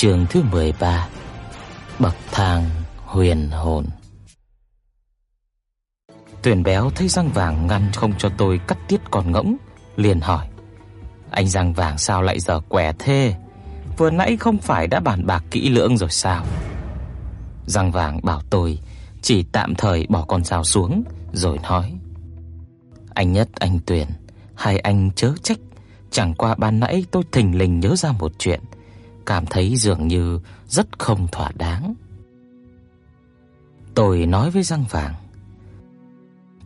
Trường thứ 13 Bậc thang huyền hồn. Tuyển béo thấy răng vàng ngăn không cho tôi cắt tiết còn ngỗng, Liền hỏi, Anh răng vàng sao lại giờ quẻ thế? Vừa nãy không phải đã bàn bạc kỹ lưỡng rồi sao? Răng vàng bảo tôi, Chỉ tạm thời bỏ con dao xuống, Rồi nói, Anh nhất anh tuyển, Hai anh chớ trách, Chẳng qua ban nãy tôi thình lình nhớ ra một chuyện cảm thấy dường như rất không thỏa đáng. Tôi nói với răng vàng,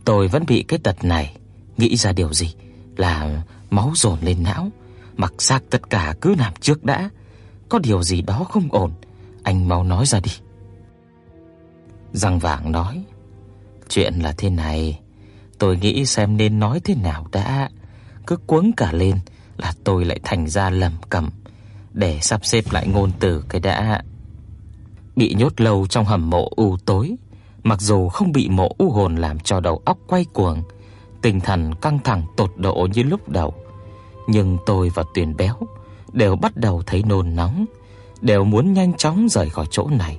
tôi vẫn bị cái tật này, nghĩ ra điều gì là máu dồn lên não, mặc xác tất cả cứ làm trước đã, có điều gì đó không ổn, anh mau nói ra đi. Răng vàng nói, chuyện là thế này, tôi nghĩ xem nên nói thế nào đã, cứ cuống cả lên là tôi lại thành ra lầm cầm để sắp xếp lại ngôn từ cái đã. Bị nhốt lâu trong hầm mộ u tối, mặc dù không bị mộ u hồn làm cho đầu óc quay cuồng, tinh thần căng thẳng tột độ như lúc đầu, nhưng tôi và Tuyền Béo đều bắt đầu thấy nôn nóng, đều muốn nhanh chóng rời khỏi chỗ này.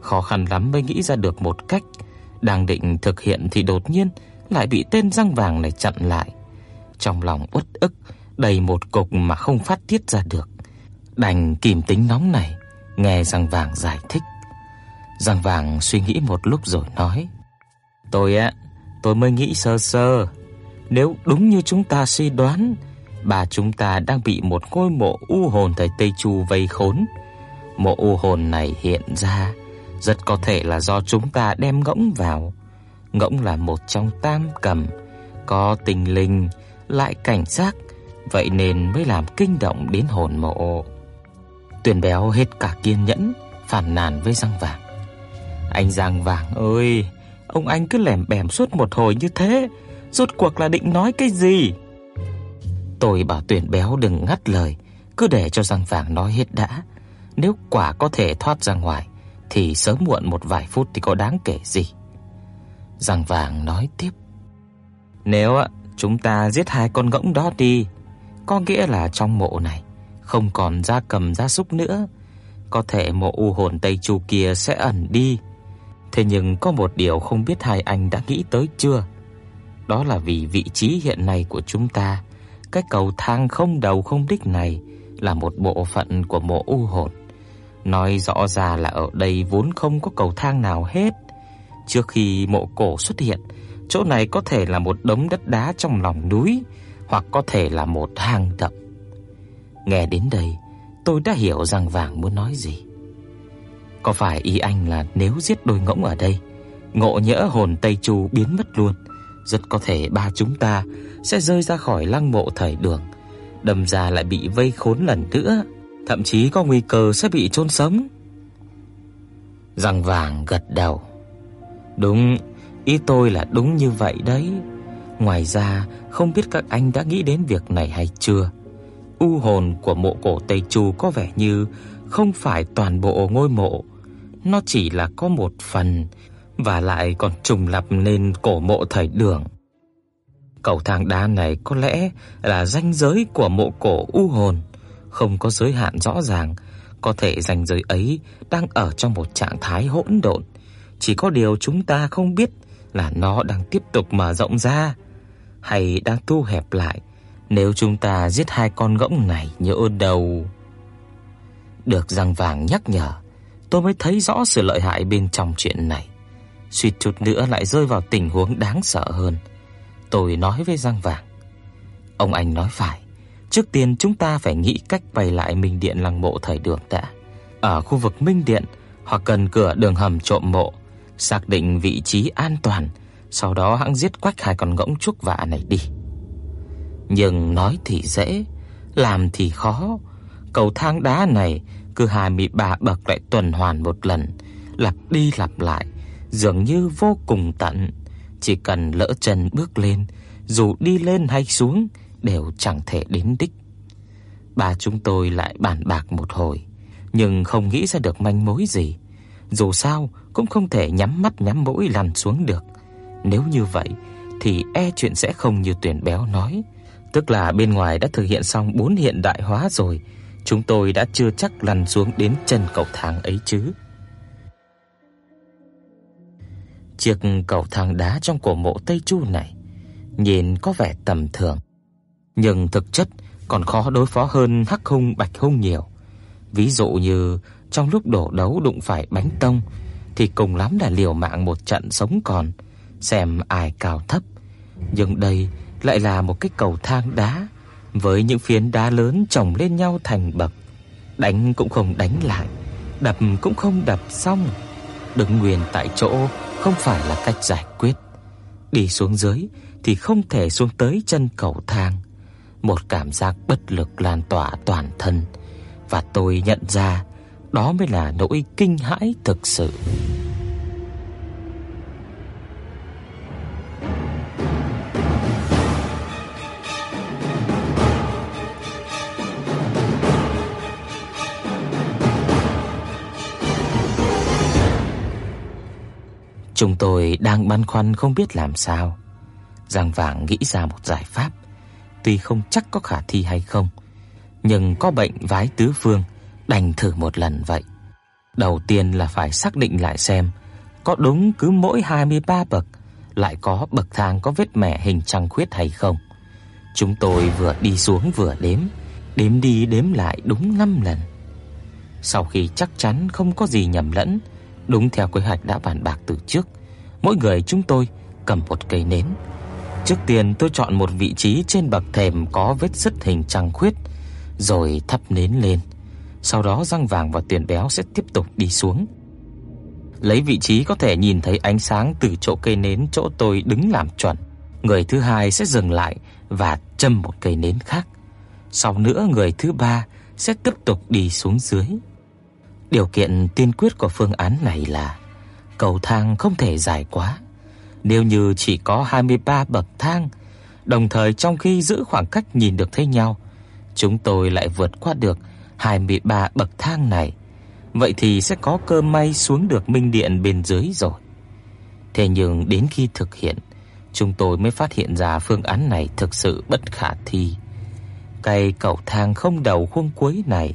Khó khăn lắm mới nghĩ ra được một cách, đang định thực hiện thì đột nhiên lại bị tên răng vàng này chặn lại. Trong lòng uất ức đầy một cục mà không phát tiết ra được. Đành kìm tính nóng này, nghe Giang Vàng giải thích. Giang Vàng suy nghĩ một lúc rồi nói: "Tôi á, tôi mới nghĩ sơ sơ, nếu đúng như chúng ta suy đoán, bà chúng ta đang bị một ngôi mộ u hồn thời Tây Chu vây khốn. Mộ u hồn này hiện ra rất có thể là do chúng ta đem ngỗng vào. Ngỗng là một trong tam cầm, có tình linh, lại cảnh giác, vậy nên mới làm kinh động đến hồn mộ. Tuyền béo hết cả kiên nhẫn, phản nàn với răng vàng. Anh răng Vàng ơi, ông anh cứ lèm bèm suốt một hồi như thế, rốt cuộc là định nói cái gì? Tôi bảo Tuyền béo đừng ngắt lời, cứ để cho răng Vàng nói hết đã. Nếu quả có thể thoát ra ngoài thì sớm muộn một vài phút thì có đáng kể gì. Răng Vàng nói tiếp: "Nếu chúng ta giết hai con ngỗng đó đi, có nghĩa là trong mộ này không còn gia cầm gia súc nữa, có thể mộ u hồn Tây Chu kia sẽ ẩn đi. Thế nhưng có một điều không biết hai anh đã nghĩ tới chưa? Đó là vì vị trí hiện nay của chúng ta, cái cầu thang không đầu không đích này là một bộ phận của mộ u hồn. Nói rõ ra là ở đây vốn không có cầu thang nào hết. Trước khi mộ cổ xuất hiện, chỗ này có thể là một đống đất đá trong lòng núi hoặc có thể là một hang động. Nghe đến đây, tôi đã hiểu rằng vàng muốn nói gì. Có phải ý anh là nếu giết đôi ngỗng ở đây, ngộ nhỡ hồn Tây Chu biến mất luôn, rất có thể ba chúng ta sẽ rơi ra khỏi lăng mộ thời Đường, đâm ra lại bị vây khốn lần nữa, thậm chí có nguy cơ sẽ bị chôn sống. Răng vàng gật đầu. Đúng, ý tôi là đúng như vậy đấy. Ngoài ra, không biết các anh đã nghĩ đến việc này hay chưa? U hồn của mộ cổ Tây Chu có vẻ như không phải toàn bộ ngôi mộ, nó chỉ là có một phần và lại còn trùng lập nên cổ mộ thời Đường. Cầu thang đá này có lẽ là ranh giới của mộ cổ u hồn, không có giới hạn rõ ràng, có thể ranh giới ấy đang ở trong một trạng thái hỗn độn, chỉ có điều chúng ta không biết là nó đang tiếp tục mở rộng ra hay đang thu hẹp lại nếu chúng ta giết hai con ngỗng này nhỡ đầu. Được răng vàng nhắc nhở, tôi mới thấy rõ sự lợi hại bên trong chuyện này. Suýt chút nữa lại rơi vào tình huống đáng sợ hơn. Tôi nói với răng vàng. Ông anh nói phải, trước tiên chúng ta phải nghĩ cách bày lại Minh Điện lăng mộ thời Đường đã. Ở khu vực Minh Điện hoặc cần cửa đường hầm trộm mộ, xác định vị trí an toàn, sau đó hãng giết quách hai con ngỗng trúc vạ này đi. Nhưng nói thì dễ, làm thì khó, Cầu thang đá này cứ 23 bậc lại tuần hoàn một lần, lặp đi lặp lại, dường như vô cùng tận. Chỉ cần lỡ chân bước lên, dù đi lên hay xuống đều chẳng thể đến đích. bà chúng tôi lại bàn bạc một hồi, nhưng không nghĩ ra được manh mối gì. Dù sao cũng không thể nhắm mắt nhắm mũi lăn xuống được. Nếu như vậy thì e chuyện sẽ không như tuyển béo nói, tức là bên ngoài đã thực hiện xong bốn hiện đại hóa rồi, chúng tôi đã chưa chắc lăn xuống đến chân cầu thang ấy chứ. Chiếc cầu thang đá trong cổ mộ Tây Chu này nhìn có vẻ tầm thường, nhưng thực chất còn khó đối phó hơn Hắc Hung Bạch Hung nhiều. Ví dụ như trong lúc đổ đấu đụng phải bánh tông thì cùng lắm là liều mạng một trận sống còn, xem ai cao thấp. Nhưng đây lại là một cái cầu thang đá với những phiến đá lớn chồng lên nhau thành bậc, đánh cũng không đánh lại, đập cũng không đập xong. Đứng nguyên tại chỗ không phải là cách giải quyết. Đi xuống dưới thì không thể xuống tới chân cầu thang. Một cảm giác bất lực lan tỏa toàn thân và tôi nhận ra đó mới là nỗi kinh hãi thực sự. Chúng tôi đang băn khoăn không biết làm sao. Giang Vàng nghĩ ra một giải pháp, tuy không chắc có khả thi hay không, nhưng có bệnh vái tứ phương, đành thử một lần vậy. Đầu tiên là phải xác định lại xem có đúng cứ mỗi 23 bậc lại có bậc thang có vết mẻ hình trăng khuyết hay không. Chúng tôi vừa đi xuống vừa đếm, đếm đi đếm lại đúng 5 lần. Sau khi chắc chắn không có gì nhầm lẫn, đúng theo kế hoạch đã bàn bạc từ trước, mỗi người chúng tôi cầm một cây nến. Trước tiên tôi chọn một vị trí trên bậc thềm có vết sứt hình trăng khuyết, rồi thắp nến lên. Sau đó răng vàng và tiền béo sẽ tiếp tục đi xuống. Lấy vị trí có thể nhìn thấy ánh sáng từ chỗ cây nến chỗ tôi đứng làm chuẩn. Người thứ hai sẽ dừng lại và châm một cây nến khác. Sau nữa người thứ ba sẽ tiếp tục đi xuống dưới. Điều kiện tiên quyết của phương án này là cầu thang không thể dài quá. Nếu như chỉ có 23 bậc thang, đồng thời trong khi giữ khoảng cách nhìn được thấy nhau, chúng tôi lại vượt qua được 23 bậc thang này, vậy thì sẽ có cơ may xuống được minh điện bên dưới rồi. Thế nhưng đến khi thực hiện, chúng tôi mới phát hiện ra phương án này thực sự bất khả thi. Cây cầu thang không đầu khuôn cuối này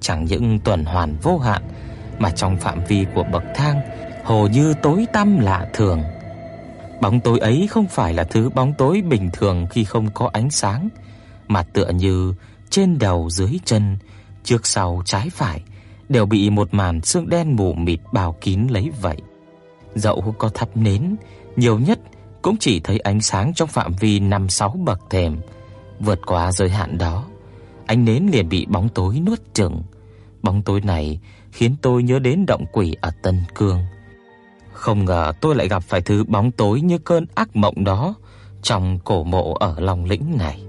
chẳng những tuần hoàn vô hạn mà trong phạm vi của bậc thang hồ như tối tăm lạ thường. Bóng tối ấy không phải là thứ bóng tối bình thường khi không có ánh sáng, mà tựa như trên đầu dưới chân, trước sau trái phải đều bị một màn sương đen mù mịt bao kín lấy vậy. Dẫu có thắp nến, nhiều nhất cũng chỉ thấy ánh sáng trong phạm vi 5-6 bậc thềm, vượt quá giới hạn đó, ánh nến liền bị bóng tối nuốt chửng. Bóng tối này khiến tôi nhớ đến động quỷ ở Tân Cương. Không ngờ tôi lại gặp phải thứ bóng tối như cơn ác mộng đó trong cổ mộ ở Long Lĩnh này.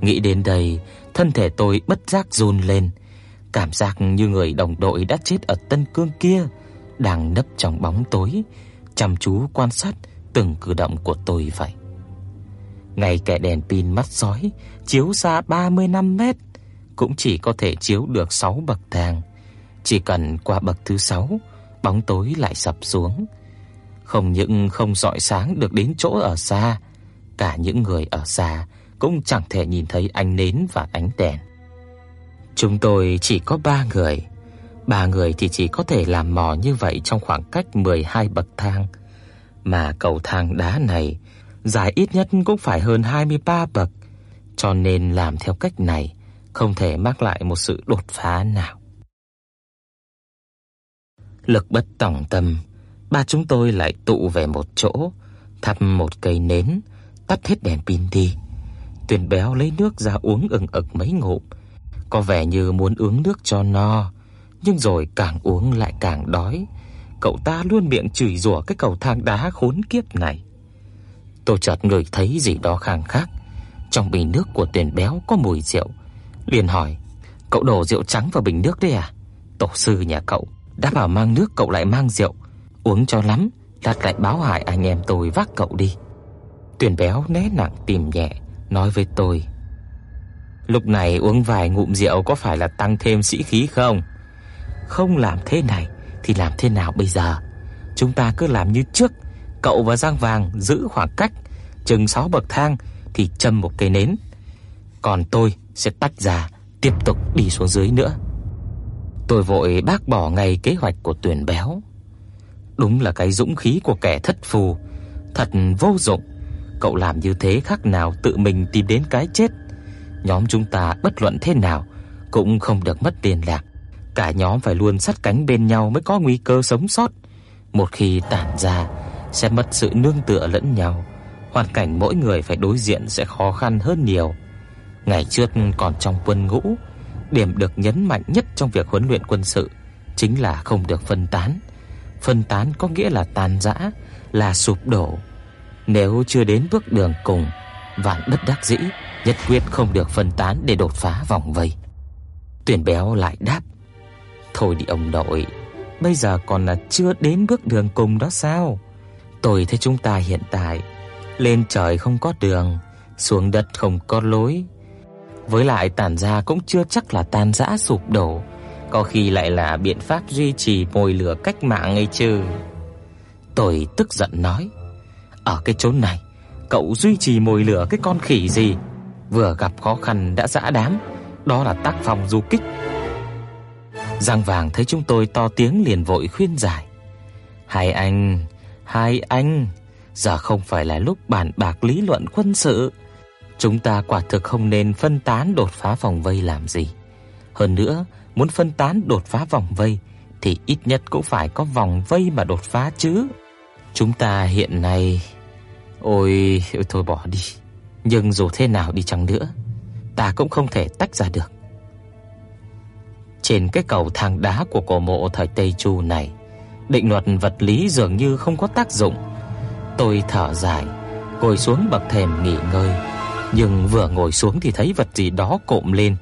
Nghĩ đến đây, thân thể tôi bất giác run lên, cảm giác như người đồng đội đã chết ở Tân Cương kia đang nấp trong bóng tối, chăm chú quan sát từng cử động của tôi vậy. Ngay cả đèn pin mắt sói chiếu xa 35 mét cũng chỉ có thể chiếu được 6 bậc thang. Chỉ cần qua bậc thứ 6, bóng tối lại sập xuống. Không những không rọi sáng được đến chỗ ở xa, cả những người ở xa cũng chẳng thể nhìn thấy ánh nến và ánh đèn. Chúng tôi chỉ có 3 người, ba người thì chỉ có thể làm mò như vậy trong khoảng cách 12 bậc thang, mà cầu thang đá này dài ít nhất cũng phải hơn 23 bậc, cho nên làm theo cách này không thể mang lại một sự đột phá nào. Lực bất tòng tâm, ba chúng tôi lại tụ về một chỗ, thắp một cây nến, tắt hết đèn pin đi. Tuyền béo lấy nước ra uống ừng ực mấy ngụm, có vẻ như muốn uống nước cho no, nhưng rồi càng uống lại càng đói. Cậu ta luôn miệng chửi rủa cái cầu thang đá khốn kiếp này. Tôi chợt ngửi thấy gì đó khang khác, trong bình nước của tuyển béo có mùi rượu, liền hỏi: Cậu đổ rượu trắng vào bình nước đấy à? Tổ sư nhà cậu đã bảo mang nước cậu lại mang rượu, uống cho lắm, lát lại báo hại anh em tôi vác cậu đi. Tuyển béo né nặng tìm nhẹ, nói với tôi: Lúc này uống vài ngụm rượu có phải là tăng thêm sĩ khí không? Không làm thế này thì làm thế nào bây giờ? Chúng ta cứ làm như trước, cậu và Giang Vàng giữ khoảng cách chừng 6 bậc thang thì châm một cây nến. Còn tôi sẽ tách ra tiếp tục đi xuống dưới nữa. Tôi vội bác bỏ ngay kế hoạch của Tuyển Béo. Đúng là cái dũng khí của kẻ thất phù, thật vô dụng. Cậu làm như thế khác nào tự mình tìm đến cái chết. Nhóm chúng ta bất luận thế nào cũng không được mất liên lạc. Cả nhóm phải luôn sát cánh bên nhau mới có nguy cơ sống sót. Một khi tản ra sẽ mất sự nương tựa lẫn nhau, hoàn cảnh mỗi người phải đối diện sẽ khó khăn hơn nhiều. Ngày trước còn trong quân ngũ, điểm được nhấn mạnh nhất trong việc huấn luyện quân sự chính là không được phân tán. Phân tán có nghĩa là tan rã, là sụp đổ. Nếu chưa đến bước đường cùng, vạn bất đắc dĩ, nhất quyết không được phân tán để đột phá vòng vây. Tuyển béo lại đáp: "Thôi đi ông nội, bây giờ còn là chưa đến bước đường cùng đó sao? Tôi thấy chúng ta hiện tại lên trời không có đường, xuống đất không có lối. Với lại tàn ra cũng chưa chắc là tan rã sụp đổ, có khi lại là biện pháp duy trì mồi lửa cách mạng ấy chứ." Tôi tức giận nói: "Ở cái chốn này, cậu duy trì mồi lửa cái con khỉ gì? Vừa gặp khó khăn đã dã đám, đó là tác phong du kích." Giang Vàng thấy chúng tôi to tiếng liền vội khuyên giải. "Hai anh, hai anh, giờ không phải là lúc bàn bạc lý luận quân sự. Chúng ta quả thực không nên phân tán đột phá vòng vây làm gì. Hơn nữa, muốn phân tán đột phá vòng vây thì ít nhất cũng phải có vòng vây mà đột phá chứ. Chúng ta hiện nay ôi, ôi thôi bỏ đi. Nhưng dù thế nào đi chăng nữa, ta cũng không thể tách ra được. Trên cái cầu thang đá của cổ mộ thời Tây Chu này, định luật vật lý dường như không có tác dụng. Tôi thở dài, ngồi xuống bậc thềm nghỉ ngơi, nhưng vừa ngồi xuống thì thấy vật gì đó cộm lên,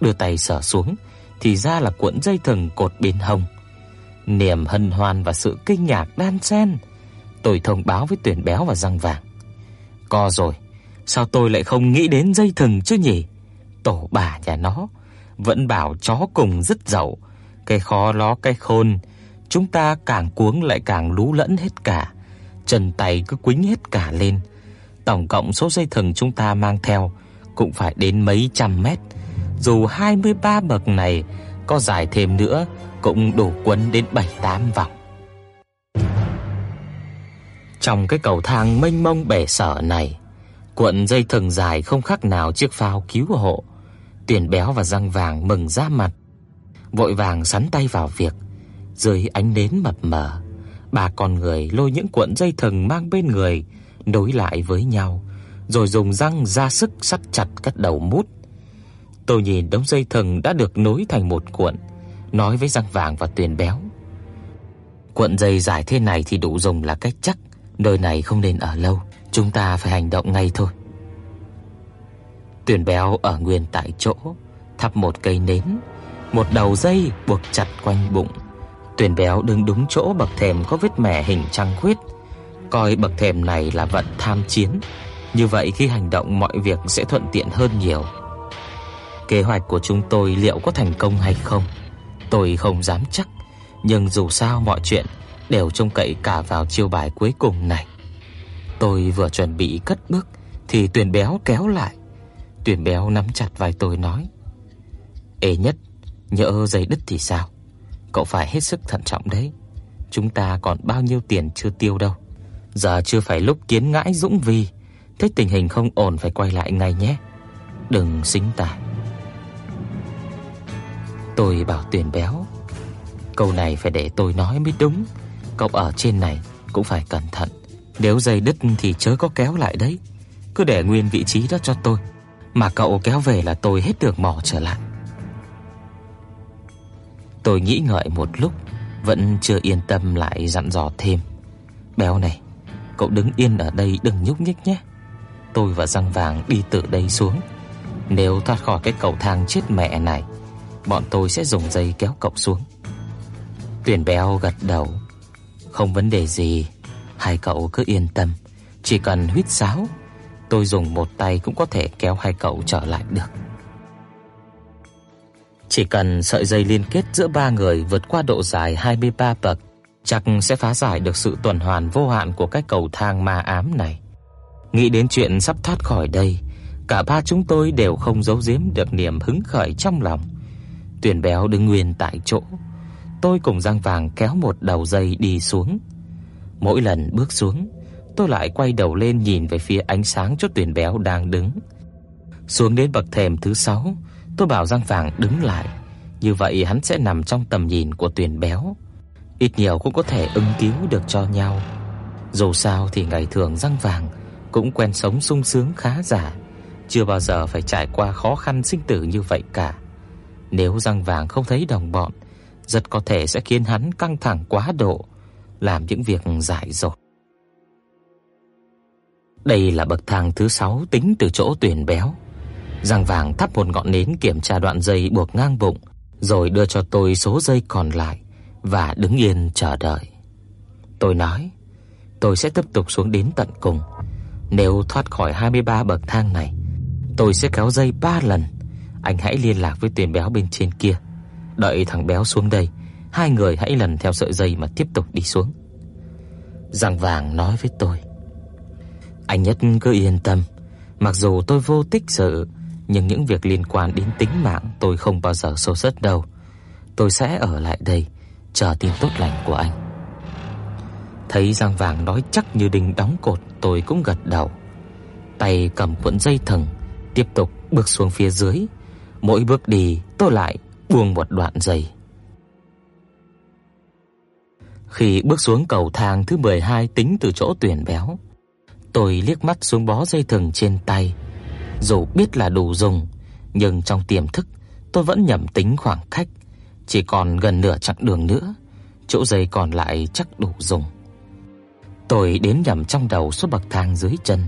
đưa tay sờ xuống thì ra là cuộn dây thừng cột bên hông. Niềm hân hoan và sự kinh ngạc đan xen, tôi thông báo với Tuyển Béo và Răng Vàng. Co rồi, sao tôi lại không nghĩ đến dây thừng chứ nhỉ? Tổ bà nhà nó vẫn bảo chó cùng rất dậu, cái khó ló cái khôn, chúng ta càng cuống lại càng lú lẫn hết cả, chân tay cứ quĩnh hết cả lên. Tổng cộng số dây thừng chúng ta mang theo cũng phải đến mấy trăm mét. Dù 23 bậc này có dài thêm nữa cũng đủ quấn đến 7-8 vòng. Trong cái cầu thang mênh mông bể sở này, cuộn dây thừng dài không khác nào chiếc phao cứu hộ. Tiền béo và răng vàng mừng ra mặt, vội vàng sắn tay vào việc, dưới ánh nến mập mờ, ba con người lôi những cuộn dây thừng mang bên người nối lại với nhau, rồi dùng răng ra sức sắt chặt các đầu mút. Tôi nhìn đống dây thừng đã được nối thành một cuộn, nói với răng vàng và tuyền béo. Cuộn dây dài thế này thì đủ dùng là cách chắc, nơi này không nên ở lâu, chúng ta phải hành động ngay thôi. Tuyền béo ở nguyên tại chỗ, thắp một cây nến, một đầu dây buộc chặt quanh bụng. Tuyền béo đứng đúng chỗ bậc thềm có vết mẻ hình trăng khuyết, coi bậc thềm này là vận tham chiến, như vậy khi hành động mọi việc sẽ thuận tiện hơn nhiều. Kế hoạch của chúng tôi liệu có thành công hay không, tôi không dám chắc, nhưng dù sao mọi chuyện đều trông cậy cả vào chiêu bài cuối cùng này. Tôi vừa chuẩn bị cất bước thì Tuyền béo kéo lại. Tuyền béo nắm chặt vai tôi nói: "Ê nhất, nhỡ dây đứt thì sao? Cậu phải hết sức thận trọng đấy. Chúng ta còn bao nhiêu tiền chưa tiêu đâu. Giờ chưa phải lúc kiến ngãi dũng vì, thấy tình hình không ổn phải quay lại ngay nhé. Đừng xính tài." Tôi bảo Tuyền béo, câu này phải để tôi nói mới đúng. Cậu ở trên này cũng phải cẩn thận. Nếu dây đứt thì chớ có kéo lại đấy. Cứ để nguyên vị trí đó cho tôi. Mà cậu kéo về là tôi hết được mò trở lại. Tôi nghĩ ngợi một lúc, vẫn chưa yên tâm lại dặn dò thêm. Béo này, cậu đứng yên ở đây đừng nhúc nhích nhé. Tôi và răng vàng đi từ đây xuống. Nếu thoát khỏi cái cầu thang chết mẹ này bọn tôi sẽ dùng dây kéo cậu xuống. Tuyển béo gật đầu. Không vấn đề gì, hai cậu cứ yên tâm, chỉ cần huýt sáo, tôi dùng một tay cũng có thể kéo hai cậu trở lại được. Chỉ cần sợi dây liên kết giữa ba người vượt qua độ dài 23 bậc, chắc sẽ phá giải được sự tuần hoàn vô hạn của cái cầu thang ma ám này. Nghĩ đến chuyện sắp thoát khỏi đây, cả ba chúng tôi đều không giấu giếm được niềm hứng khởi trong lòng. Tuyền béo đứng nguyên tại chỗ, tôi cùng Giang Vàng kéo một đầu dây đi xuống. Mỗi lần bước xuống, tôi lại quay đầu lên nhìn về phía ánh sáng chỗ Tuyền béo đang đứng. Xuống đến bậc thềm thứ 6, tôi bảo răng Vàng đứng lại, như vậy hắn sẽ nằm trong tầm nhìn của Tuyền béo. Ít nhiều cũng có thể ứng cứu được cho nhau. Dù sao thì ngày thường răng Vàng cũng quen sống sung sướng khá giả, chưa bao giờ phải trải qua khó khăn sinh tử như vậy cả. Nếu răng vàng không thấy đồng bọn, rất có thể sẽ khiến hắn căng thẳng quá độ, làm những việc dại dột. Đây là bậc thang thứ 6 tính từ chỗ tuyển béo. Răng vàng thắp một ngọn nến kiểm tra đoạn dây buộc ngang bụng, rồi đưa cho tôi số dây còn lại và đứng yên chờ đợi. Tôi nói, tôi sẽ tiếp tục xuống đến tận cùng. Nếu thoát khỏi 23 bậc thang này, tôi sẽ kéo dây 3 lần. Anh hãy liên lạc với tuyển béo bên trên kia. Đợi thằng béo xuống đây, hai người hãy lần theo sợi dây mà tiếp tục đi xuống. Giang vàng nói với tôi. Anh nhất cứ yên tâm, mặc dù tôi vô tích sự, nhưng những việc liên quan đến tính mạng tôi không bao giờ xô xất đâu. Tôi sẽ ở lại đây chờ tin tốt lành của anh. Thấy Giang Vàng nói chắc như đinh đóng cột, tôi cũng gật đầu. Tay cầm cuộn dây thừng, tiếp tục bước xuống phía dưới. Mỗi bước đi, tôi lại buông một đoạn dây. Khi bước xuống cầu thang thứ 12 tính từ chỗ tuyển béo, tôi liếc mắt xuống bó dây thừng trên tay. Dù biết là đủ dùng, nhưng trong tiềm thức tôi vẫn nhẩm tính khoảng cách, chỉ còn gần nửa chặng đường nữa, chỗ dây còn lại chắc đủ dùng. Tôi đếm nhẩm trong đầu số bậc thang dưới chân,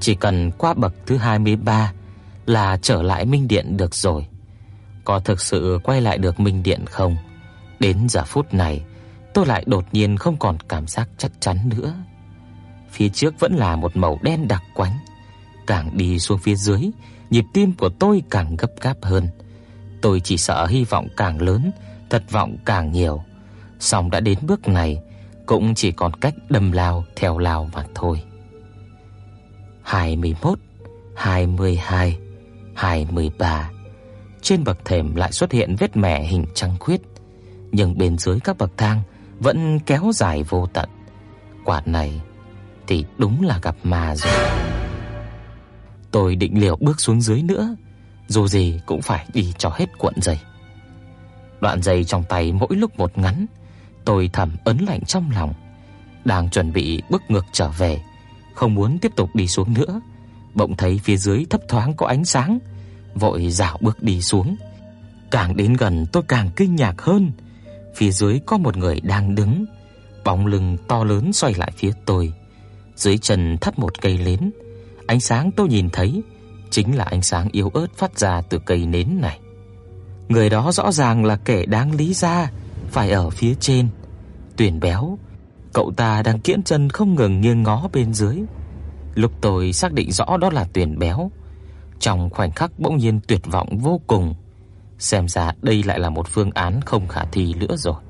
chỉ cần qua bậc thứ 23 là trở lại Minh Điện được rồi. Có thực sự quay lại được Minh Điện không? Đến giờ phút này, tôi lại đột nhiên không còn cảm giác chắc chắn nữa. Phía trước vẫn là một màu đen đặc quánh, càng đi xuống phía dưới, nhịp tim của tôi càng gấp gáp hơn. Tôi chỉ sợ hy vọng càng lớn, thất vọng càng nhiều. Song đã đến bước này, cũng chỉ còn cách đâm lao theo lao mà thôi. 21, 22, 23. Trên bậc thềm lại xuất hiện vết mẻ hình trăng khuyết, nhưng bên dưới các bậc thang vẫn kéo dài vô tận. Quả này thì đúng là gặp ma rồi. Tôi định liều bước xuống dưới nữa, dù gì cũng phải đi cho hết cuộn dây. Đoạn dây trong tay mỗi lúc một ngắn, tôi thầm ấn lạnh trong lòng, đang chuẩn bị bước ngược trở về, không muốn tiếp tục đi xuống nữa, bỗng thấy phía dưới thấp thoáng có ánh sáng, vội dạo bước đi xuống. Càng đến gần tôi càng kinh ngạc hơn, phía dưới có một người đang đứng, bóng lưng to lớn xoay lại phía tôi. Dưới chân thắt một cây nến, ánh sáng tôi nhìn thấy chính là ánh sáng yếu ớt phát ra từ cây nến này. Người đó rõ ràng là kẻ đáng lý ra phải ở phía trên. Tuyển béo, cậu ta đang kiễng chân không ngừng nghiêng ngó bên dưới. Lúc tôi xác định rõ đó là Tuyển béo, trong khoảnh khắc bỗng nhiên tuyệt vọng vô cùng. Xem ra đây lại là một phương án không khả thi nữa rồi.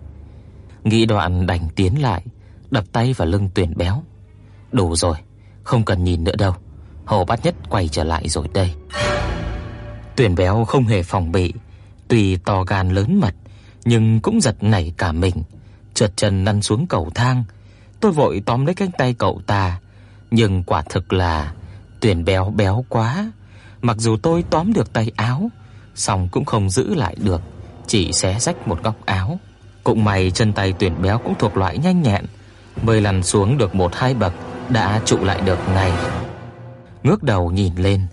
Nghĩ đoạn đành tiến lại, đập tay vào lưng Tuyển béo. Đủ rồi, không cần nhìn nữa đâu. Hồ Bát Nhất quay trở lại rồi đây. Tuyển béo không hề phòng bị, tuy to gan lớn mật, nhưng cũng giật nảy cả mình, trượt chân lăn xuống cầu thang. Tôi vội tóm lấy cánh tay cậu ta, nhưng quả thực là tuyển béo béo quá. Mặc dù tôi tóm được tay áo, song cũng không giữ lại được, chỉ xé rách một góc áo. Cũng may chân tay tuyển béo cũng thuộc loại nhanh nhẹn, mới lăn xuống được một hai bậc đã trụ lại được ngay. Ngước đầu nhìn lên,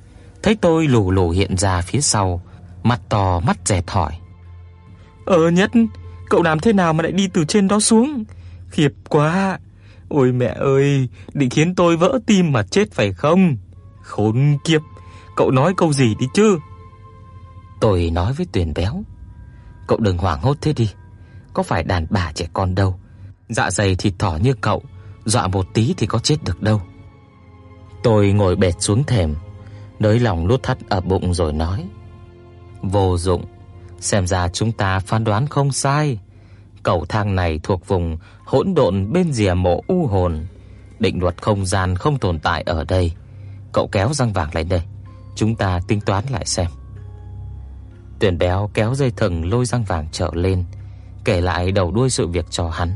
thấy tôi lù lù hiện ra phía sau, mặt to mắt dẹt hỏi: "Ờ nhất, cậu làm thế nào mà lại đi từ trên đó xuống? Khiếp quá. Ôi mẹ ơi, định khiến tôi vỡ tim mà chết phải không? Khốn kiếp, cậu nói câu gì đi chứ?" Tôi nói với Tuyền Béo: Cậu đừng hoảng hốt thế đi. Có phải đàn bà trẻ con đâu. Dạ dày thịt thỏ như cậu, dọa một tí thì có chết được đâu. Tôi ngồi bệt xuống thềm, nới lòng nút thắt ở bụng rồi nói: "Vô dụng, xem ra chúng ta phán đoán không sai. Cầu thang này thuộc vùng hỗn độn bên rìa mộ u hồn, định luật không gian không tồn tại ở đây. Cậu kéo răng vàng lại đây, chúng ta tính toán lại xem." Tuyển béo kéo dây thừng lôi răng vàng trở lên, kể lại đầu đuôi sự việc cho hắn.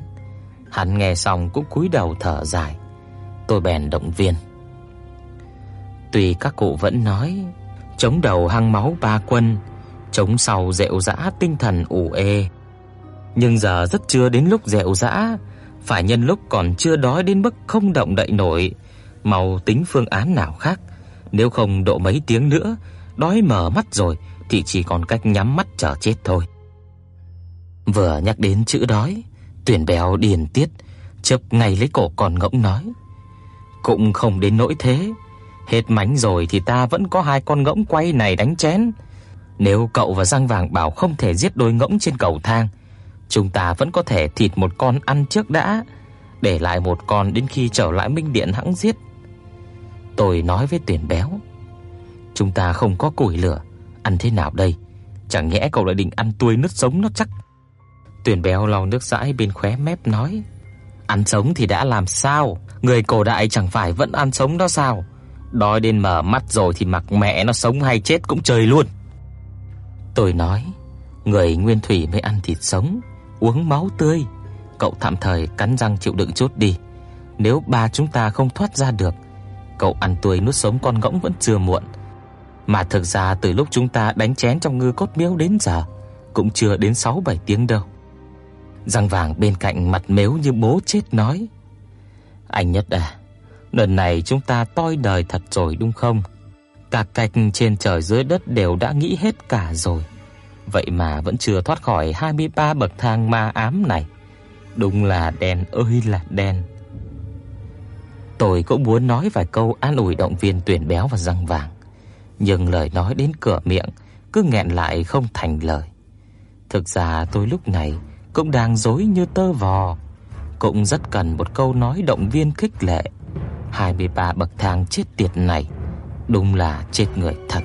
Hắn nghe xong cũng cúi đầu thở dài. Tôi bèn động viên. Tuy các cụ vẫn nói chống đầu hăng máu ba quân, chống sau dẻo dã tinh thần ủ ê, nhưng giờ rất chưa đến lúc dẻo dã, phải nhân lúc còn chưa đói đến mức không động đậy nổi, mau tính phương án nào khác, nếu không độ mấy tiếng nữa, đói mở mắt rồi thì chỉ còn cách nhắm mắt chờ chết thôi. Vừa nhắc đến chữ đói, Tuyển béo điền tiết chớp ngay lấy cổ còn ngỗng nói: "Cũng không đến nỗi thế, hết mánh rồi thì ta vẫn có hai con ngỗng quay này đánh chén. Nếu cậu và răng vàng bảo không thể giết đôi ngỗng trên cầu thang, chúng ta vẫn có thể thịt một con ăn trước đã, để lại một con đến khi trở lại Minh Điện hãng giết." Tôi nói với Tuyển béo: "Chúng ta không có củi lửa, ăn thế nào đây? Chẳng nhẽ cậu lại định ăn tươi nứt sống nó chắc?" Tuyển béo lau nước dãi bên khóe mép nói: "Ăn sống thì đã làm sao? Người cổ đại chẳng phải vẫn ăn sống đó sao? Đói đến mở mắt rồi thì mặc mẹ nó sống hay chết cũng trời luôn." Tôi nói: "Người nguyên thủy mới ăn thịt sống, uống máu tươi, cậu tạm thời cắn răng chịu đựng chút đi. Nếu ba chúng ta không thoát ra được, cậu ăn tươi nuốt sống con ngỗng vẫn chưa muộn." Mà thực ra từ lúc chúng ta đánh chén trong ngư cốt miếu đến giờ cũng chưa đến 6 7 tiếng đâu. Răng vàng bên cạnh mặt mếu như bố chết nói: "Anh Nhất à, lần này chúng ta toi đời thật rồi đúng không? Cả cạch trên trời dưới đất đều đã nghĩ hết cả rồi, vậy mà vẫn chưa thoát khỏi 23 bậc thang ma ám này. Đúng là đen ơi là đen." Tôi cũng muốn nói vài câu an ủi động viên tuyển béo và răng vàng, nhưng lời nói đến cửa miệng cứ nghẹn lại không thành lời. Thực ra tôi lúc này cũng đang rối như tơ vò, cũng rất cần một câu nói động viên khích lệ. 23 bậc thang chết tiệt này, đúng là chết người thật.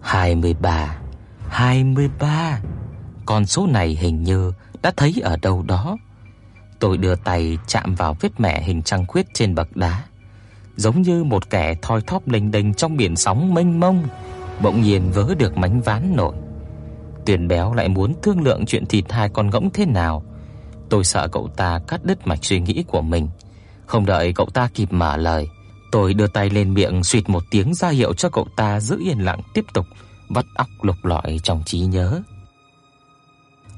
Hai mươi ba, hai mươi ba. Con số này hình như đã thấy ở đâu đó. Tôi đưa tay chạm vào vết mẹ hình trăng khuyết trên bậc đá, giống như một kẻ thoi thóp lênh đênh trong biển sóng mênh mông, bỗng nhiên vớ được mảnh ván nổi. Tuyền béo lại muốn thương lượng chuyện thịt hai con ngỗng thế nào. Tôi sợ cậu ta cắt đứt mạch suy nghĩ của mình. Không đợi cậu ta kịp mở lời, tôi đưa tay lên miệng suýt một tiếng ra hiệu cho cậu ta giữ yên lặng tiếp tục vắt óc lục lọi trong trí nhớ.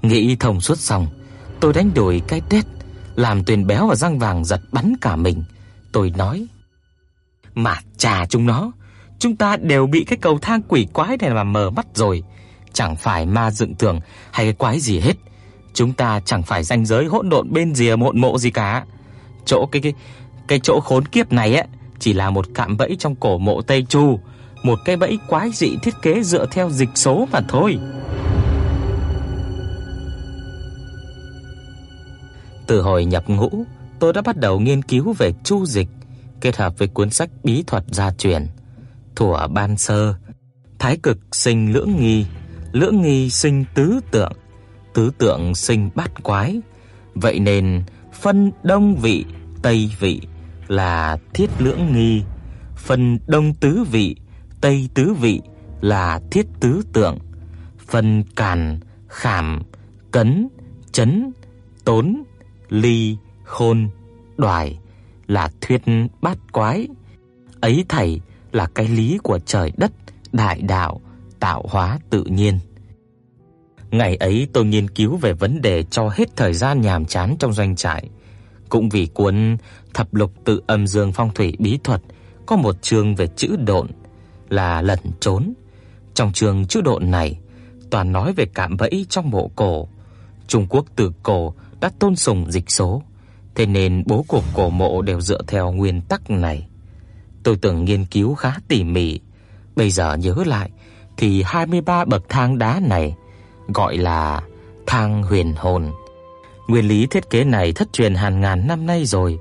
Nghĩ thông suốt xong, tôi đánh đổi cái tết làm Tuyền béo và răng vàng giật bắn cả mình. Tôi nói: "Mà trà chúng nó, chúng ta đều bị cái cầu thang quỷ quái này mà mờ mắt rồi, chẳng phải ma dựng tường hay cái quái gì hết. Chúng ta chẳng phải ranh giới hỗn độn bên rìa mộn mộ gì cả. Chỗ cái cái cái chỗ khốn kiếp này á chỉ là một cạm bẫy trong cổ mộ Tây Chu, một cái bẫy quái dị thiết kế dựa theo dịch số mà thôi." Từ hồi nhập ngũ, tôi đã bắt đầu nghiên cứu về chu dịch kết hợp với cuốn sách bí thuật gia truyền. Thuở ban sơ, thái cực sinh lưỡng nghi, lưỡng nghi sinh tứ tượng, tứ tượng sinh bát quái. Vậy nên phân đông vị, tây vị là thiết lưỡng nghi, phân đông tứ vị, tây tứ vị là thiết tứ tượng, phân càn, khảm, cấn, chấn, tốn ly, khôn, đoài là thuyết bát quái. Ấy thầy là cái lý của trời đất, đại đạo, tạo hóa tự nhiên. Ngày ấy tôi nghiên cứu về vấn đề cho hết thời gian nhàm chán trong doanh trại. Cũng vì cuốn Thập lục tự âm dương phong thủy bí thuật có một chương về chữ độn là lẩn trốn. Trong chương chữ độn này toàn nói về cạm bẫy trong mộ cổ. Trung Quốc từ cổ đã tôn sùng dịch số, Thế nên bố cục cổ mộ đều dựa theo nguyên tắc này. Tôi từng nghiên cứu khá tỉ mỉ, bây giờ nhớ lại thì 23 bậc thang đá này gọi là thang huyền hồn. Nguyên lý thiết kế này thất truyền hàng ngàn năm nay rồi.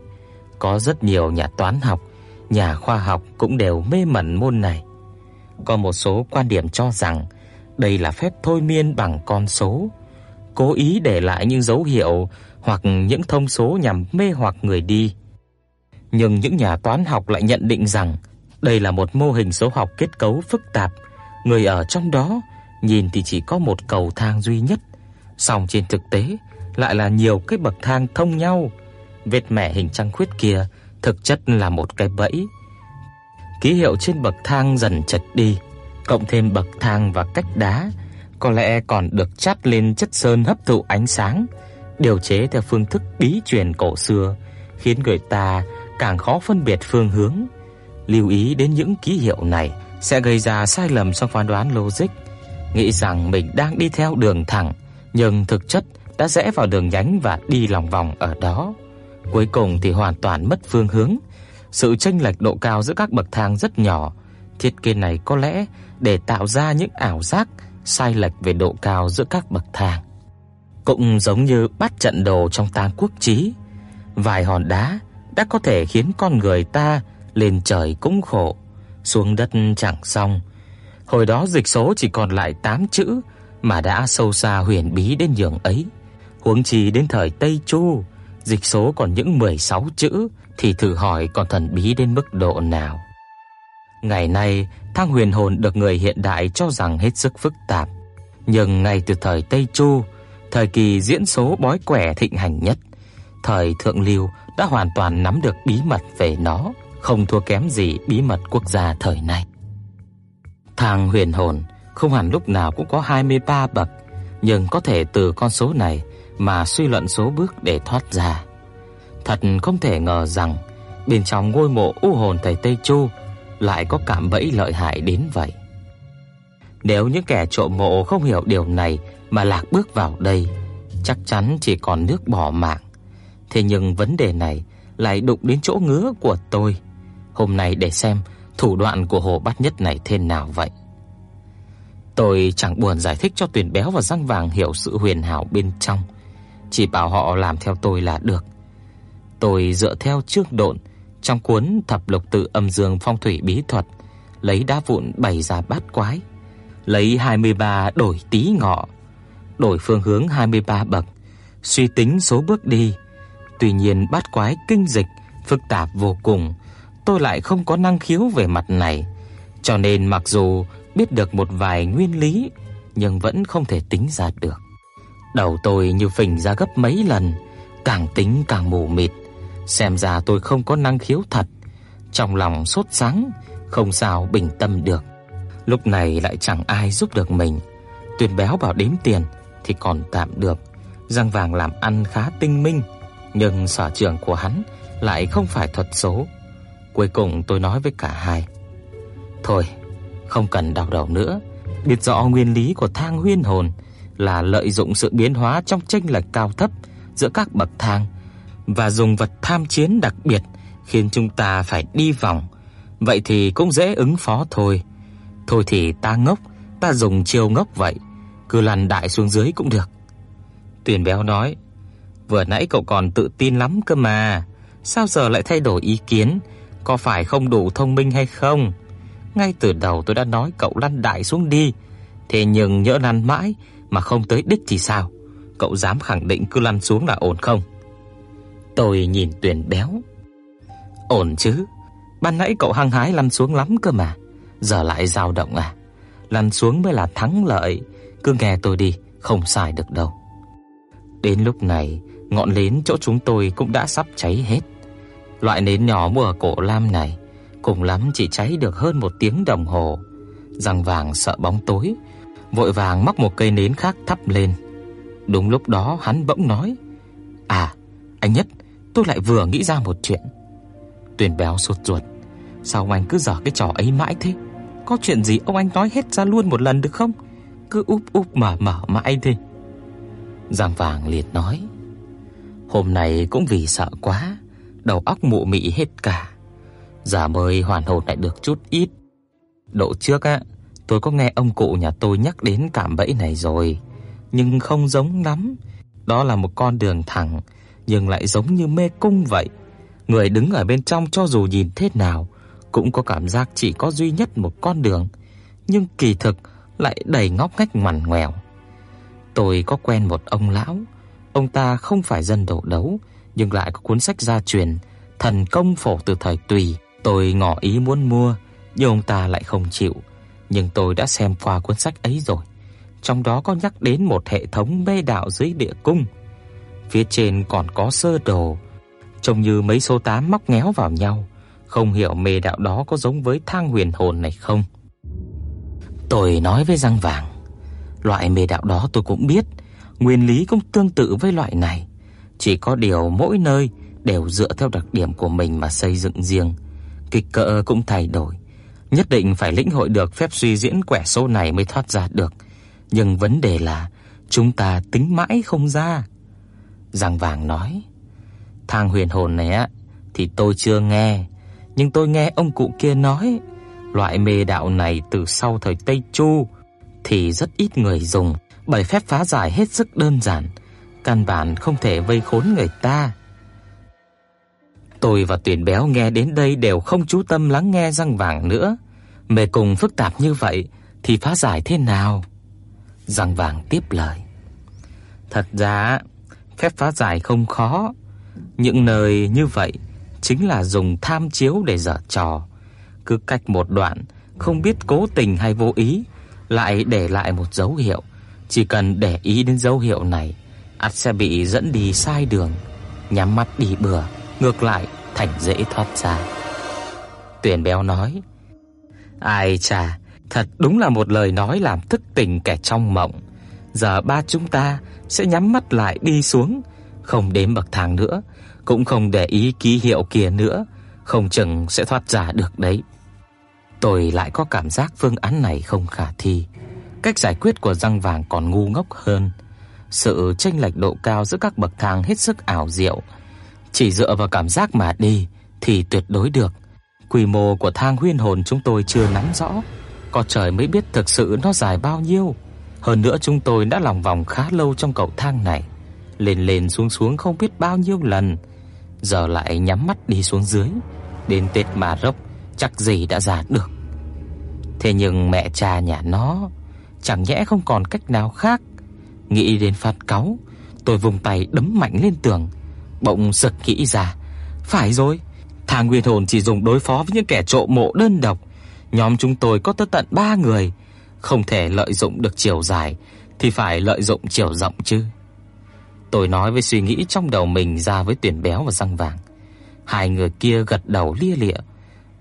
Có rất nhiều nhà toán học, nhà khoa học cũng đều mê mẩn môn này. Có một số quan điểm cho rằng đây là phép thôi miên bằng con số, cố ý để lại những dấu hiệu hoặc những thông số nhằm mê hoặc người đi. Nhưng những nhà toán học lại nhận định rằng đây là một mô hình số học kết cấu phức tạp, người ở trong đó nhìn thì chỉ có một cầu thang duy nhất, song trên thực tế lại là nhiều cái bậc thang thông nhau. Vết mẻ hình trăng khuyết kia thực chất là một cái bẫy. Ký hiệu trên bậc thang dần chật đi, cộng thêm bậc thang và cách đá, có lẽ còn được chát lên chất sơn hấp thụ ánh sáng, điều chế theo phương thức bí truyền cổ xưa, khiến người ta càng khó phân biệt phương hướng. Lưu ý đến những ký hiệu này sẽ gây ra sai lầm trong phán đoán logic, nghĩ rằng mình đang đi theo đường thẳng, nhưng thực chất đã rẽ vào đường nhánh và đi lòng vòng ở đó. Cuối cùng thì hoàn toàn mất phương hướng. Sự chênh lệch độ cao giữa các bậc thang rất nhỏ. Thiết kế này có lẽ để tạo ra những ảo giác sai lệch về độ cao giữa các bậc thang. Cũng giống như bắt trận đồ trong Tam quốc chí, vài hòn đá đã có thể khiến con người ta lên trời cũng khổ, xuống đất chẳng xong. Hồi đó dịch số chỉ còn lại 8 chữ mà đã sâu xa huyền bí đến nhường ấy. Huống chi đến thời Tây Chu, dịch số còn những 16 chữ thì thử hỏi còn thần bí đến mức độ nào. Ngày nay, thang huyền hồn được người hiện đại cho rằng hết sức phức tạp, nhưng ngay từ thời Tây Chu, thời kỳ diễn số bói quẻ thịnh hành nhất, thời thượng lưu đã hoàn toàn nắm được bí mật về nó, không thua kém gì bí mật quốc gia thời nay. Thang huyền hồn không hẳn lúc nào cũng có 23 bậc, nhưng có thể từ con số này mà suy luận số bước để thoát ra. Thật không thể ngờ rằng bên trong ngôi mộ u hồn thầy Tây Chu lại có cảm bẫy lợi hại đến vậy. Nếu những kẻ trộm mộ không hiểu điều này mà lạc bước vào đây, chắc chắn chỉ còn nước bỏ mạng. Thế nhưng vấn đề này lại đụng đến chỗ ngứa của tôi. Hôm nay để xem thủ đoạn của Hồ Bát Nhất này thế nào vậy. Tôi chẳng buồn giải thích cho Tuyền Béo và Răng Vàng hiểu sự huyền ảo bên trong, chỉ bảo họ làm theo tôi là được. Tôi dựa theo chương độn trong cuốn Thập Lục Tự Âm Dương Phong Thủy Bí Thuật, lấy đá vụn bày ra bát quái, lấy 23 đổi tí ngọ, đổi phương hướng 23 bậc, suy tính số bước đi. Tuy nhiên bát quái kinh dịch phức tạp vô cùng, tôi lại không có năng khiếu về mặt này, cho nên mặc dù biết được một vài nguyên lý nhưng vẫn không thể tính ra được. Đầu tôi như phình ra gấp mấy lần, càng tính càng mù mịt, xem ra tôi không có năng khiếu thật. Trong lòng sốt sắng, không sao bình tâm được. Lúc này lại chẳng ai giúp được mình. Tuyền béo bảo đếm tiền thì còn tạm được, răng vàng làm ăn khá tinh minh, nhưng sở trường của hắn lại không phải thuật số. Cuối cùng tôi nói với cả hai: "Thôi, không cần đau đầu nữa, biết rõ nguyên lý của thang huyên hồn là lợi dụng sự biến hóa trong chênh lệch cao thấp giữa các bậc thang và dùng vật tham chiến đặc biệt khiến chúng ta phải đi vòng. Vậy thì cũng dễ ứng phó thôi. Thôi thì ta ngốc, ta dùng chiêu ngốc vậy, cứ lăn đại xuống dưới cũng được." tiền Béo nói, "Vừa nãy cậu còn tự tin lắm cơ mà, sao giờ lại thay đổi ý kiến, có phải không đủ thông minh hay không?" Ngay từ đầu tôi đã nói cậu lăn đại xuống đi, thế nhưng nhỡ lăn mãi mà không tới đích thì sao? Cậu dám khẳng định cứ lăn xuống là ổn không? Tôi nhìn Tuyền béo. Ổn chứ? Ban nãy cậu hăng hái lăn xuống lắm cơ mà, giờ lại dao động à? Lăn xuống mới là thắng lợi, cứ nghe tôi đi, không sai được đâu. Đến lúc này, ngọn nến chỗ chúng tôi cũng đã sắp cháy hết. Loại nến nhỏ mua ở cổ lam này cùng lắm chỉ cháy được hơn một tiếng đồng hồ. Răng vàng sợ bóng tối, vội vàng móc một cây nến khác thắp lên. Đúng lúc đó hắn bỗng nói: "À, anh Nhất, tôi lại vừa nghĩ ra một chuyện." Tuyền béo sốt ruột, sao anh cứ giở cái trò ấy mãi thế? Có chuyện gì ông anh nói hết ra luôn một lần được không? Cứ úp úp mở mở mãi thế. Giang vàng liệt nói: Hôm nay cũng vì sợ quá, đầu óc mụ mị hết cả. Giờ mới hoàn hồn lại được chút ít. Độ trước á, tôi có nghe ông cụ nhà tôi nhắc đến cảm bẫy này rồi, nhưng không giống lắm. Đó là một con đường thẳng, nhưng lại giống như mê cung vậy. Người đứng ở bên trong cho dù nhìn thế nào cũng có cảm giác chỉ có duy nhất một con đường, nhưng kỳ thực lại đầy ngóc ngách ngoằn ngoèo. Tôi có quen một ông lão, ông ta không phải dân đổ đấu, nhưng lại có cuốn sách gia truyền Thần công phổ từ thời Tùy, tôi ngỏ ý muốn mua, nhưng ông ta lại không chịu. Nhưng tôi đã xem qua cuốn sách ấy rồi. Trong đó có nhắc đến một hệ thống mê đạo dưới địa cung. Phía trên còn có sơ đồ, trông như mấy số 8 móc ngéo vào nhau, không hiểu mê đạo đó có giống với thang huyền hồn này không. Tôi nói với răng vàng, loại mê đạo đó tôi cũng biết, nguyên lý cũng tương tự với loại này, chỉ có điều mỗi nơi đều dựa theo đặc điểm của mình mà xây dựng riêng, kịch cỡ cũng thay đổi. Nhất định phải lĩnh hội được phép suy diễn quẻ số này mới thoát ra được, nhưng vấn đề là chúng ta tính mãi không ra. Giang Vàng nói, thang huyền hồn này á thì tôi chưa nghe, nhưng tôi nghe ông cụ kia nói, loại mê đạo này từ sau thời Tây Chu thì rất ít người dùng, bởi phép phá giải hết sức đơn giản, căn bản không thể vây khốn người ta. Tôi và Tuyển Béo nghe đến đây đều không chú tâm lắng nghe răng vàng nữa. Mê cùng phức tạp như vậy thì phá giải thế nào? Răng vàng tiếp lời. Thật ra, phép phá giải không khó. Những nơi như vậy chính là dùng tham chiếu để giở trò. Cứ cách một đoạn, không biết cố tình hay vô ý, lại để lại một dấu hiệu. Chỉ cần để ý đến dấu hiệu này, ắt sẽ bị dẫn đi sai đường, nhắm mắt đi bừa, ngược lại thành dễ thoát ra. Tuyển béo nói: "Ai chà, thật đúng là một lời nói làm thức tỉnh kẻ trong mộng. Giờ ba chúng ta sẽ nhắm mắt lại đi xuống, không đếm bậc thang nữa, cũng không để ý ký hiệu kia nữa, không chừng sẽ thoát ra được đấy." Tôi lại có cảm giác phương án này không khả thi. Cách giải quyết của răng vàng còn ngu ngốc hơn. Sự chênh lệch độ cao giữa các bậc thang hết sức ảo diệu. Chỉ dựa vào cảm giác mà đi thì tuyệt đối được. Quy mô của thang huyên hồn chúng tôi chưa nắm rõ, có trời mới biết thực sự nó dài bao nhiêu. Hơn nữa chúng tôi đã lòng vòng khá lâu trong cầu thang này, lên lên xuống xuống không biết bao nhiêu lần, giờ lại nhắm mắt đi xuống dưới, đến tết mà rốc chắc gì đã giả được. Thế nhưng mẹ cha nhà nó chẳng nhẽ không còn cách nào khác. Nghĩ đến phát cáu, tôi vùng tay đấm mạnh lên tường, bỗng sực nghĩ ra, phải rồi, thang nguyên hồn chỉ dùng đối phó với những kẻ trộm mộ đơn độc, nhóm chúng tôi có tới tận 3 người, không thể lợi dụng được chiều dài thì phải lợi dụng chiều rộng chứ. Tôi nói với suy nghĩ trong đầu mình ra với tuyển béo và răng vàng. Hai người kia gật đầu lia lịa.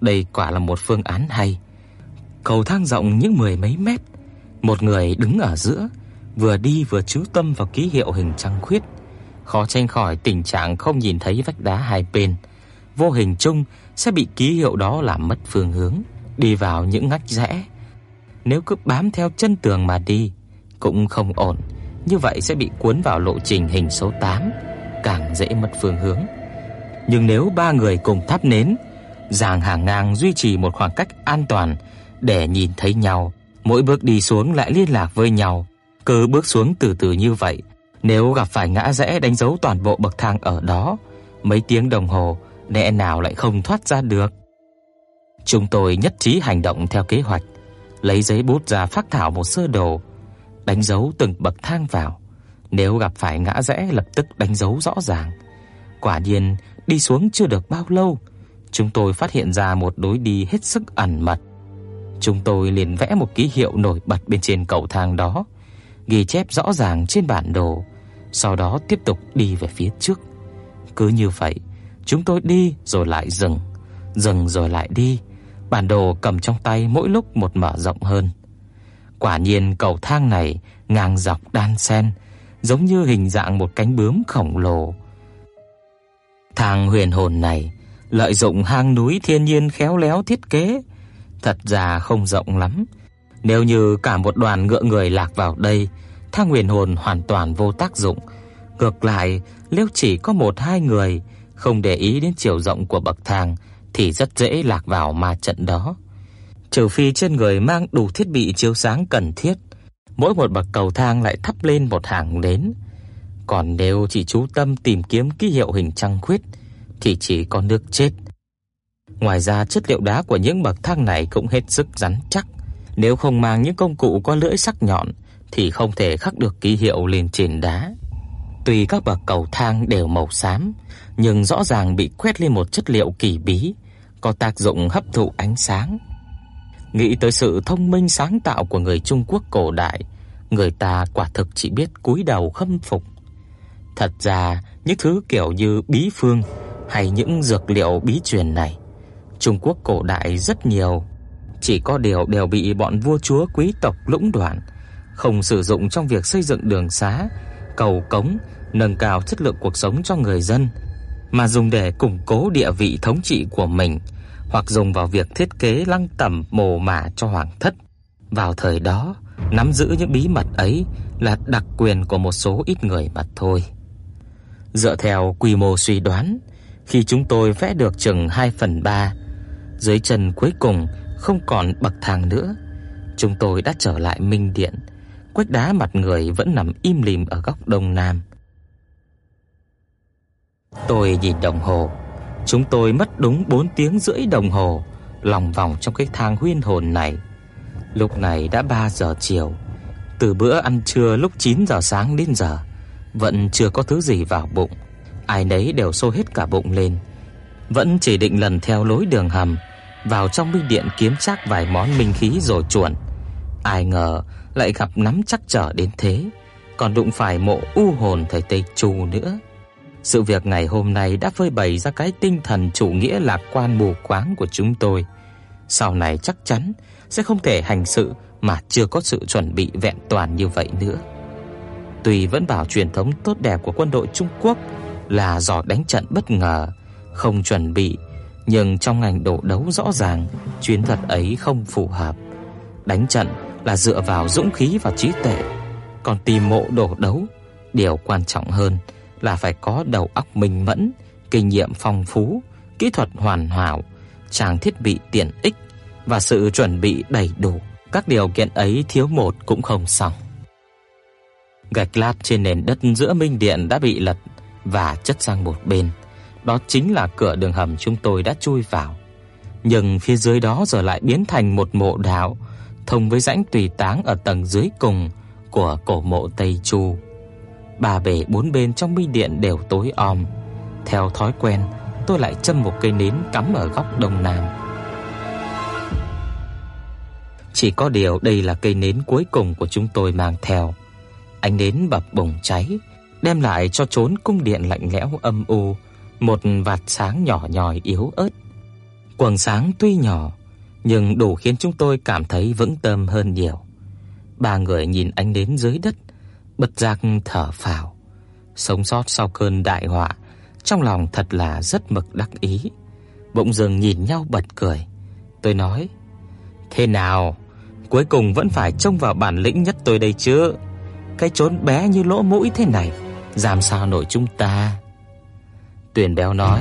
Đây quả là một phương án hay. Cầu thang rộng những mười mấy mét, một người đứng ở giữa, vừa đi vừa chú tâm vào ký hiệu hình trăng khuyết, khó tránh khỏi tình trạng không nhìn thấy vách đá hai bên, vô hình chung sẽ bị ký hiệu đó làm mất phương hướng, đi vào những ngách rẽ. Nếu cứ bám theo chân tường mà đi cũng không ổn, như vậy sẽ bị cuốn vào lộ trình hình số 8, càng dễ mất phương hướng. Nhưng nếu ba người cùng thắp nến, dàn hàng ngang duy trì một khoảng cách an toàn để nhìn thấy nhau, mỗi bước đi xuống lại liên lạc với nhau, cứ bước xuống từ từ như vậy, nếu gặp phải ngã rẽ đánh dấu toàn bộ bậc thang ở đó, mấy tiếng đồng hồ lẽ nào lại không thoát ra được. Chúng tôi nhất trí hành động theo kế hoạch, lấy giấy bút ra phác thảo một sơ đồ, đánh dấu từng bậc thang vào, nếu gặp phải ngã rẽ lập tức đánh dấu rõ ràng. Quả nhiên, đi xuống chưa được bao lâu, chúng tôi phát hiện ra một lối đi hết sức ẩn mật. Chúng tôi liền vẽ một ký hiệu nổi bật bên trên cầu thang đó, ghi chép rõ ràng trên bản đồ, sau đó tiếp tục đi về phía trước. Cứ như vậy, chúng tôi đi rồi lại dừng, dừng rồi lại đi. Bản đồ cầm trong tay mỗi lúc một mở rộng hơn. Quả nhiên cầu thang này ngang dọc đan xen, giống như hình dạng một cánh bướm khổng lồ. Thang huyền hồn này lợi dụng hang núi thiên nhiên khéo léo thiết kế, thật ra không rộng lắm. Nếu như cả một đoàn ngựa người lạc vào đây, thang huyền hồn hoàn toàn vô tác dụng, Ngược lại, nếu chỉ có một hai người không để ý đến chiều rộng của bậc thang thì rất dễ lạc vào ma trận đó. Trừ phi trên người mang đủ thiết bị chiếu sáng cần thiết, mỗi một bậc cầu thang lại thắp lên một hàng nến. Còn nếu chỉ chú tâm tìm kiếm ký hiệu hình trăng khuyết thì chỉ có nước chết. Ngoài ra chất liệu đá của những bậc thang này cũng hết sức rắn chắc, nếu không mang những công cụ có lưỡi sắc nhọn thì không thể khắc được ký hiệu lên trên đá. Tuy các bậc cầu thang đều màu xám, nhưng rõ ràng bị quét lên một chất liệu kỳ bí, có tác dụng hấp thụ ánh sáng. Nghĩ tới sự thông minh sáng tạo của người Trung Quốc cổ đại, người ta quả thực chỉ biết cúi đầu khâm phục. Thật ra, những thứ kiểu như bí phương hay những dược liệu bí truyền này, Trung Quốc cổ đại rất nhiều, chỉ có điều đều bị bọn vua chúa quý tộc lũng đoạn, không sử dụng trong việc xây dựng đường xá, cầu cống, nâng cao chất lượng cuộc sống cho người dân, mà dùng để củng cố địa vị thống trị của mình, hoặc dùng vào việc thiết kế lăng tẩm mồ mả cho hoàng thất. Vào thời đó, nắm giữ những bí mật ấy là đặc quyền của một số ít người mà thôi. Dựa theo quy mô suy đoán, khi chúng tôi vẽ được chừng 2 phần 3, dưới chân cuối cùng không còn bậc thang nữa, chúng tôi đã trở lại Minh Điện. Quách đá mặt người vẫn nằm im lìm ở góc đông nam. Tôi nhìn đồng hồ, chúng tôi mất đúng 4 tiếng rưỡi đồng hồ lòng vòng trong cái thang huyên hồn này. Lúc này đã 3 giờ chiều, từ bữa ăn trưa lúc 9 giờ sáng đến giờ, vẫn chưa có thứ gì vào bụng. Ai nấy đều sôi hết cả bụng lên, vẫn chỉ định lần theo lối đường hầm vào trong minh điện kiếm chắc vài món minh khí rồi chuẩn. Ai ngờ lại gặp nắm chắc trở đến thế, còn đụng phải mộ u hồn thầy Tây Chu nữa. Sự việc ngày hôm nay đã phơi bày ra cái tinh thần chủ nghĩa lạc quan mù quáng của chúng tôi. Sau này chắc chắn sẽ không thể hành sự mà chưa có sự chuẩn bị vẹn toàn như vậy nữa. Tuy vẫn bảo truyền thống tốt đẹp của quân đội Trung Quốc là giỏi đánh trận bất ngờ, không chuẩn bị, nhưng trong ngành đổ đấu rõ ràng chuyến thuật ấy không phù hợp. Đánh trận là dựa vào dũng khí và trí tuệ, còn tìm mộ đổ đấu, điều quan trọng hơn là phải có đầu óc minh mẫn, kinh nghiệm phong phú, kỹ thuật hoàn hảo, trang thiết bị tiện ích và sự chuẩn bị đầy đủ. Các điều kiện ấy thiếu một cũng không xong. Gạch lát trên nền đất giữa minh điện đã bị lật và chất sang một bên. Đó chính là cửa đường hầm chúng tôi đã chui vào. Nhưng phía dưới đó giờ lại biến thành một mộ đạo thông với rãnh tùy táng ở tầng dưới cùng của cổ mộ Tây Chu. Ba bề bốn bên trong minh điện đều tối om. Theo thói quen, tôi lại châm một cây nến cắm ở góc đông nam. Chỉ có điều đây là cây nến cuối cùng của chúng tôi mang theo. Ánh nến bập bùng cháy, đem lại cho chốn cung điện lạnh lẽo âm u một vạt sáng nhỏ nhòi yếu ớt. Quầng sáng tuy nhỏ, nhưng đủ khiến chúng tôi cảm thấy vững tâm hơn nhiều. Ba người nhìn ánh nến dưới đất, bất giác thở phào. Sống sót sau cơn đại họa, trong lòng thật là rất mực đắc ý. Bỗng dưng nhìn nhau bật cười. Tôi nói: "Thế nào, cuối cùng vẫn phải trông vào bản lĩnh nhất tôi đây chứ. Cái chốn bé như lỗ mũi thế này, làm sao nổi chúng ta?" Tuyền béo nói: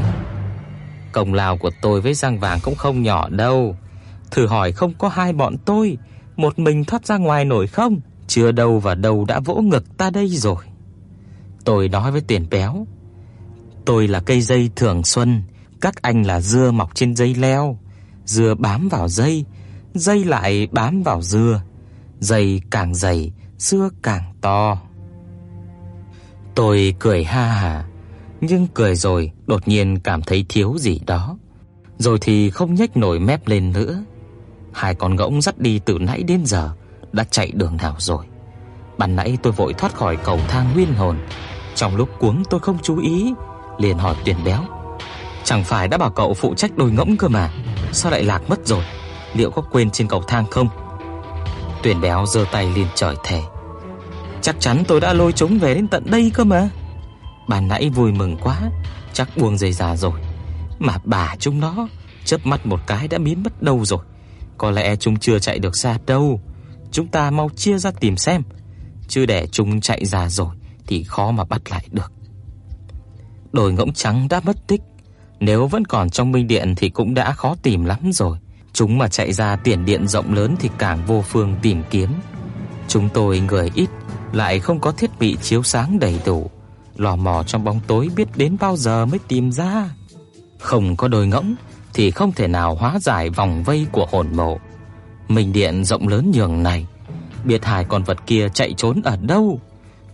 "Công lao của tôi với Giang Vàng cũng không nhỏ đâu. Thử hỏi không có hai bọn tôi, một mình thoát ra ngoài nổi không?" Chưa đâu và đâu đã vỗ ngực ta đây rồi. Tôi nói với tuyền Béo, tôi là cây dây thường xuân, các anh là dưa mọc trên dây leo, dưa bám vào dây, dây lại bám vào dưa, dây càng dày, dưa càng to. Tôi cười ha hả, nhưng cười rồi đột nhiên cảm thấy thiếu gì đó, rồi thì không nhếch nổi mép lên nữa. Hai con ngỗng dắt đi từ nãy đến giờ đã chạy đường nào rồi. Ban nãy tôi vội thoát khỏi cầu thang nguyên hồn, trong lúc cuống tôi không chú ý, liền hỏi Tuyền Béo: "Chẳng phải đã bảo cậu phụ trách đôi ngỗng cơ mà, sao lại lạc mất rồi? Liệu có quên trên cầu thang không?" Tuyền Béo giơ tay lên trời thề: "Chắc chắn tôi đã lôi chúng về đến tận đây cơ mà." Bà nãy vui mừng quá, chắc buông dây già rồi. Mà bà chúng nó chớp mắt một cái đã biến mất đâu rồi. Có lẽ chúng chưa chạy được xa đâu. Chúng ta mau chia ra tìm xem, chứ để chúng chạy ra rồi thì khó mà bắt lại được. Đồi ngỗng trắng đã mất tích, nếu vẫn còn trong minh điện thì cũng đã khó tìm lắm rồi. Chúng mà chạy ra tiền điện rộng lớn thì càng vô phương tìm kiếm. Chúng tôi người ít lại không có thiết bị chiếu sáng đầy đủ, lò mò trong bóng tối biết đến bao giờ mới tìm ra. Không có đôi ngỗng thì không thể nào hóa giải vòng vây của hồn mộ. Minh điện rộng lớn nhường này, biết hai con vật kia chạy trốn ở đâu.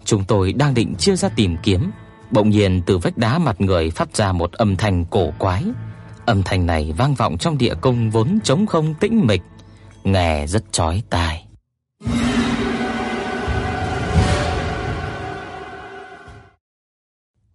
Chúng tôi đang định chia ra tìm kiếm, bỗng nhiên từ vách đá mặt người phát ra một âm thanh cổ quái. Âm thanh này vang vọng trong địa cung vốn trống không tĩnh mịch, nghe rất chói tai.